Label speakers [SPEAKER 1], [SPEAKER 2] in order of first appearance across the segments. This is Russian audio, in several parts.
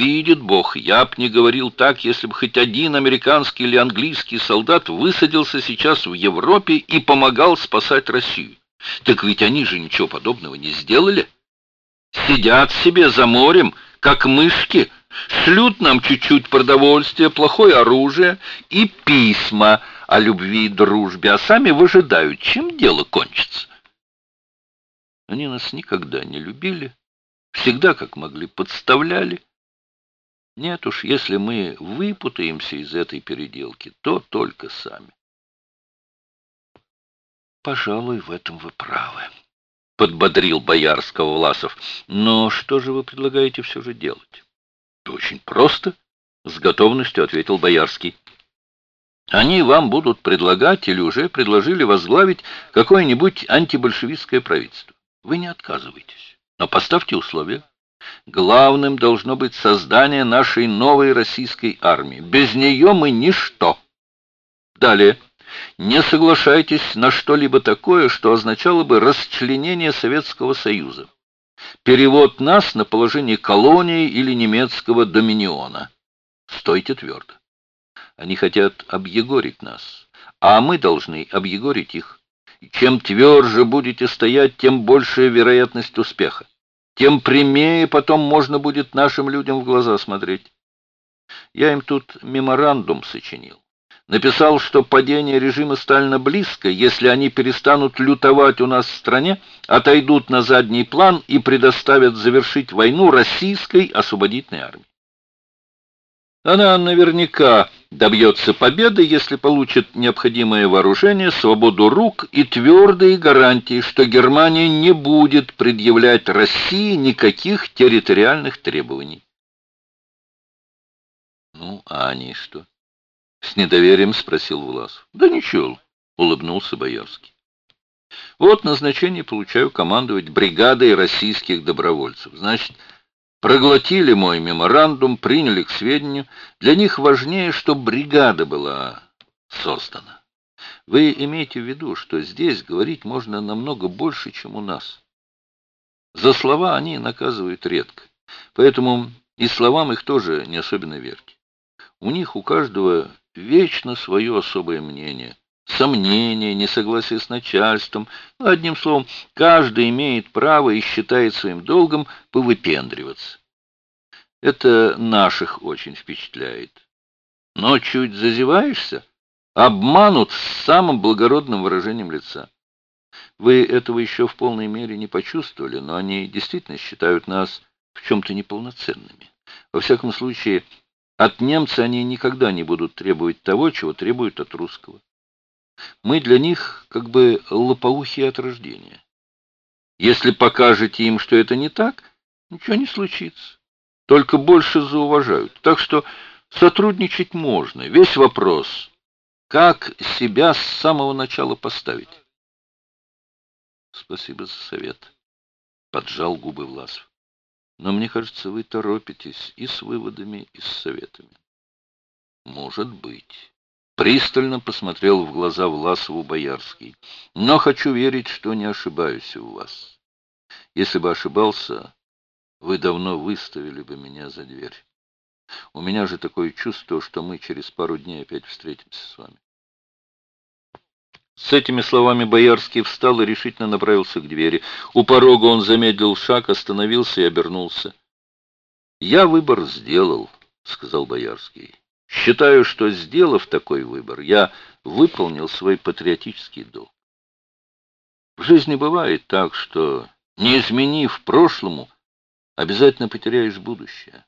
[SPEAKER 1] Видит Бог, я б не говорил так, если бы хоть один американский или английский солдат высадился сейчас в Европе и помогал спасать Россию. Так ведь они же ничего подобного не сделали. Сидят себе за морем, как мышки, шлют нам чуть-чуть продовольствия, плохое оружие и письма о любви и дружбе, а сами выжидают, чем дело кончится. Они нас никогда не любили, всегда как могли подставляли, нет уж, если мы выпутаемся из этой переделки, то только сами. Пожалуй, в этом вы правы, подбодрил Боярского Власов. Но что же вы предлагаете все же делать? Очень просто, с готовностью ответил Боярский. Они вам будут предлагать или уже предложили возглавить какое-нибудь антибольшевистское правительство. Вы не отказывайтесь, но поставьте условия. Главным должно быть создание нашей новой российской армии. Без нее мы ничто. Далее. Не соглашайтесь на что-либо такое, что означало бы расчленение Советского Союза. Перевод нас на положение колонии или немецкого доминиона. Стойте твердо. Они хотят объегорить нас, а мы должны объегорить их. Чем тверже будете стоять, тем большая вероятность успеха тем прямее потом можно будет нашим людям в глаза смотреть. Я им тут меморандум сочинил. Написал, что падение режима Сталина близко, если они перестанут лютовать у нас в стране, отойдут на задний план и предоставят завершить войну российской освободительной армии. Она наверняка добьется победы, если получит необходимое вооружение, свободу рук и твердые гарантии, что Германия не будет предъявлять России никаких территориальных требований. Ну, а они что? С недоверием спросил Власов. Да ничего, улыбнулся Боярский. Вот назначение получаю командовать бригадой российских добровольцев. Значит, проглотили мой меморандум, приняли к сведению. Для них важнее, что бригада была создана. Вы имеете в виду, что здесь говорить можно намного больше, чем у нас. За слова они наказывают редко, поэтому и словам их тоже не особенно верьте. У них у каждого вечно свое особое мнение, сомнения, несогласие с начальством. Ну, одним словом, каждый имеет право и считает своим долгом повыпендриваться. Это наших очень впечатляет. Но чуть зазеваешься, обманут с самым благородным выражением лица. Вы этого еще в полной мере не почувствовали, но они действительно считают нас в чем-то неполноценными. Во всяком случае, от немца они никогда не будут требовать того, чего требуют от русского. Мы для них как бы лопоухие от рождения. Если покажете им, что это не так, ничего не случится. Только больше зауважают. Так что сотрудничать можно. Весь вопрос, как себя с самого начала поставить. Спасибо за совет. Поджал губы Власов. Но мне кажется, вы торопитесь и с выводами, и с советами. Может быть. Пристально посмотрел в глаза Власову Боярский. Но хочу верить, что не ошибаюсь у вас. Если бы ошибался, вы давно выставили бы меня за дверь. У меня же такое чувство, что мы через пару дней опять встретимся с вами. С этими словами Боярский встал и решительно направился к двери. У порога он замедлил шаг, остановился и обернулся. «Я выбор сделал», — сказал Боярский. Считаю, что, сделав такой выбор, я выполнил свой патриотический долг. В жизни бывает так, что, не изменив прошлому, обязательно потеряешь будущее.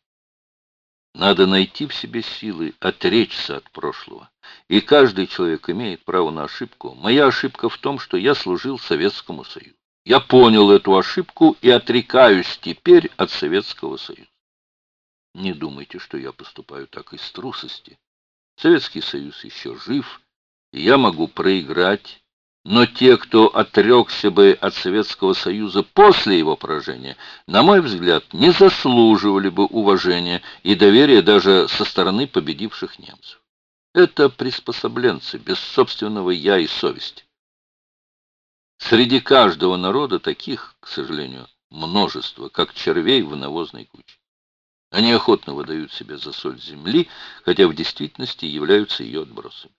[SPEAKER 1] Надо найти в себе силы отречься от прошлого. И каждый человек имеет право на ошибку. Моя ошибка в том, что я служил Советскому Союзу. Я понял эту ошибку и отрекаюсь теперь от Советского Союза. Не думайте, что я поступаю так из трусости. Советский Союз еще жив, и я могу проиграть. Но те, кто отрекся бы от Советского Союза после его поражения, на мой взгляд, не заслуживали бы уважения и доверия даже со стороны победивших немцев. Это приспособленцы, без собственного «я» и совести. Среди каждого народа таких, к сожалению, множество, как червей в навозной куче. Они охотно выдают себя за соль земли, хотя в действительности являются ее отбросами.